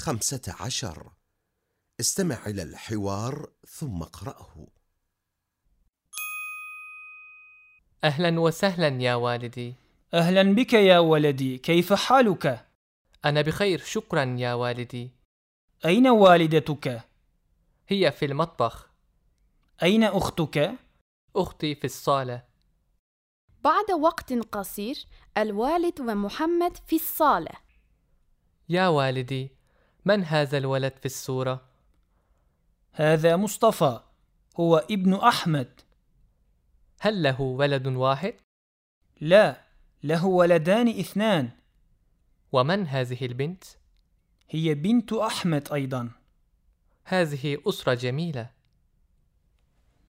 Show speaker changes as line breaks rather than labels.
خمسة عشر. استمع إلى الحوار ثم اقرأه.
أهلا وسهلا يا والدي.
أهلا بك يا ولدي. كيف حالك؟
أنا بخير شكرا يا والدي.
أين والدتك؟
هي في المطبخ.
أين أختك؟
أختي في الصالة.
بعد وقت قصير الوالد ومحمد في الصالة.
يا والدي من هذا الولد في الصورة؟
هذا مصطفى هو ابن أحمد
هل له ولد واحد؟
لا له ولدان اثنان
ومن هذه البنت؟
هي بنت أحمد أيضا
هذه أسرة جميلة